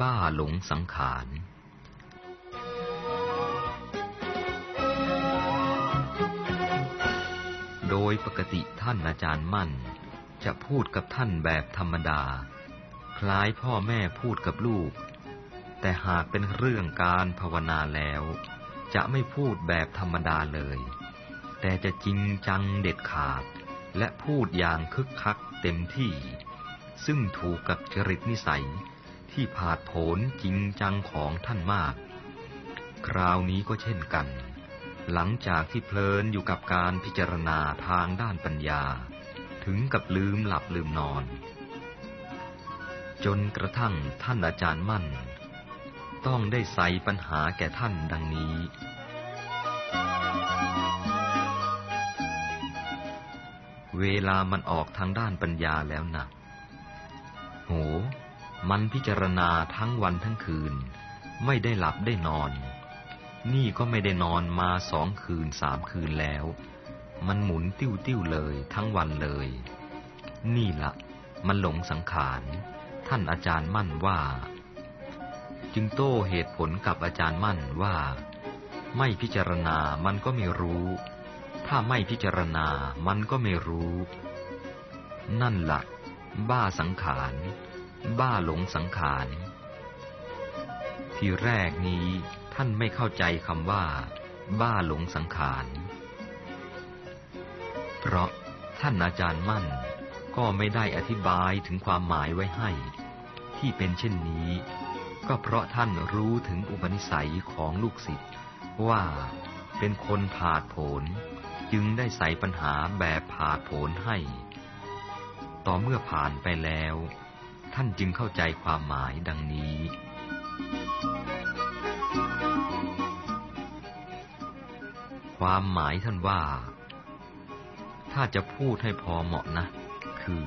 บ้าหลงสังขารโดยปกติท่านอาจารย์มั่น จะพูดกับท่านแบบธรรมดา คล้ายพ่อแม่พูดกับลูก แต่หากเป็นเรื่องการภาวนาแล้ว จะไม่พูดแบบธรรมดาเลย แต่จะจริงจังเด็ดขาด และพูดอย่างคึกคักเต็มที่ ซึ่งถูกกับจริตนิสัย ที่ผาดโผนจริงจังของท่านมาก คราวนี้ก็เช่นกัน หลังจากที่เพลินอยู่กับการพิจารณาทางด้านปัญญา ถึงกับลืมหลับลืมนอน จนกระทั่งท่านอาจารย์มั่น ต้องได้ใส่ปัญหาแก่ท่านดังนี้ เวลามันออกทางด้านปัญญาแล้วนะโห มันพิจารณาทั้งวันทั้งคืน ไม่ได้หลับได้นอน นี่ก็ไม่ได้นอนมาสองคืนสามคืนแล้ว มันหมุนติ้วติ้วเลยทั้งวันเลย นี่ละมันหลงสังขาร ท่านอาจารย์มั่นว่า จึงโต้เหตุผลกับอาจารย์มั่นว่า ไม่พิจารณามันก็ไม่รู้ ถ้าไม่พิจารณามันก็ไม่รู้ นั่นละ่ะ บ้าสังขาร บ้าหลงสังขาร ทีแรกนี้ท่านไม่เข้าใจคำว่า บ้าหลงสังขาร เพราะท่านอาจารย์มั่นก็ไม่ได้อธิบายถึงความหมายไว้ให้ ที่เป็นเช่นนี้ ก็เพราะท่านรู้ถึงอุปนิสัยของลูกศิษย์ว่าเป็นคนผาดโผนจึงได้ใส่ปัญหาแบบผาดโผนให้ ต่อเมื่อผ่านไปแล้ว ท่านจึงเข้าใจความหมายดังนี้ ความหมายท่านว่า ถ้าจะพูดให้พอเหมาะนะ คือ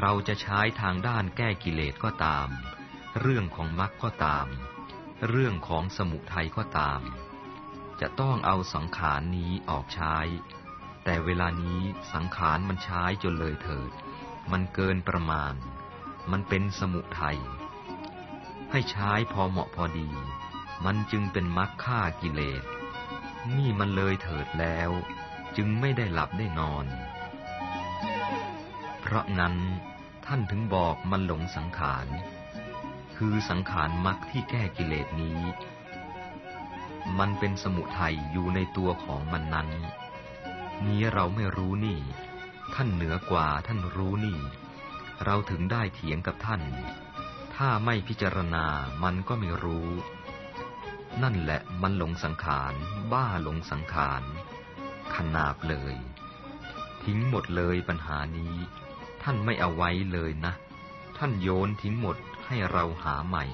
เราจะใช้ทางด้านแก้กิเลสก็ตาม เรื่องของมรรคก็ตาม เรื่องของสมุทัยก็ตาม จะต้องเอาสังขารนี้ออกใช้ แต่เวลานี้สังขารมันใช้จนเลยเถิด มันเกินประมาณ มันเป็นสมุทัยให้ใช้พอเหมาะพอดี มันจึงเป็นมรรคฆ่ากิเลส นี่มันเลยเถิดแล้ว จึงไม่ได้หลับได้นอน เพราะนั้นท่านถึงบอกมันหลงสังขาร คือสังขารมรรคที่แก้กิเลสนี้ มันเป็นสมุทัยอยู่ในตัวของมันนั้น นี้เราไม่รู้นี่ ท่านเหนือกว่าท่านรู้นี่ เราถึงได้เถียงกับท่าน ถ้าไม่พิจารณามันก็ไม่รู้ นั่นแหละมันหลงสังขาร บ้าหลงสังขาร ขนาบเลย ทิ้งหมดเลยปัญหานี้ ท่านไม่เอาไว้เลยนะ ท่านโยนทิ้งหมดให้เราหาใหม่